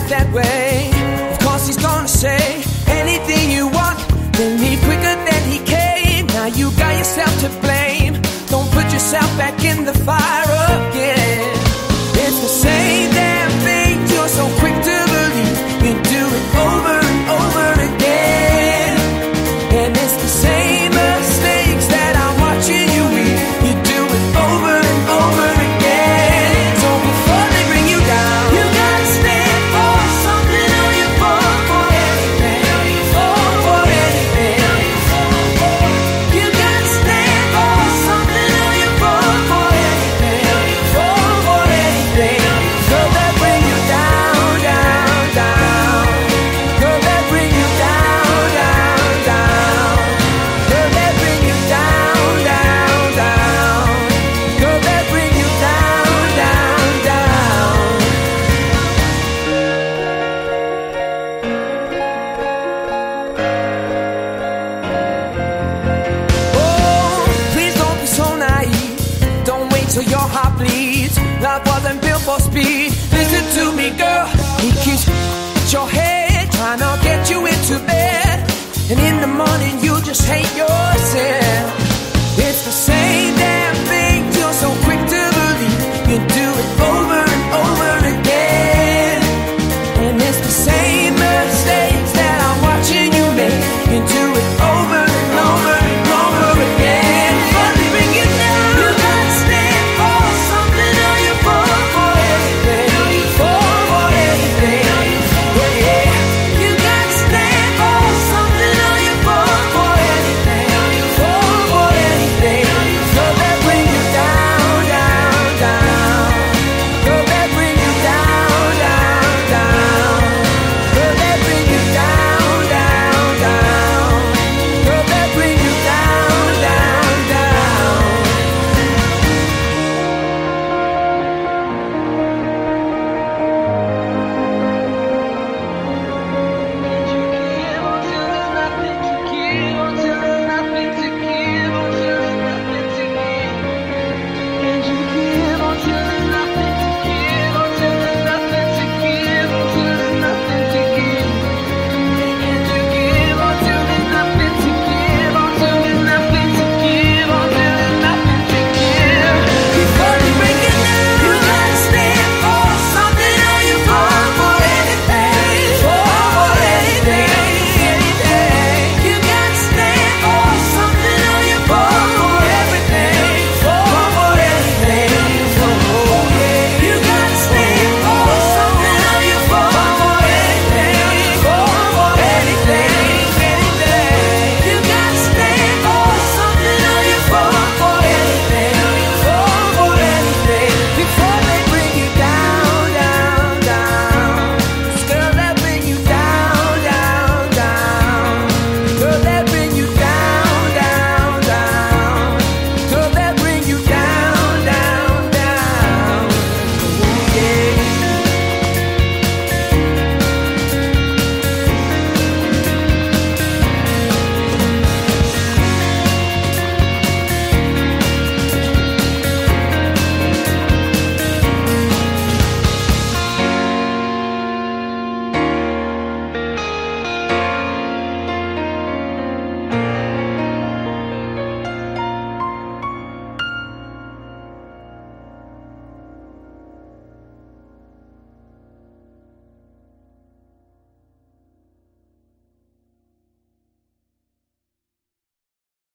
like that way. Of course, he's gonna say anything you want. Then leave quicker than he came. Now you got yourself to blame. Don't put yourself back in the fire. just hate yourself.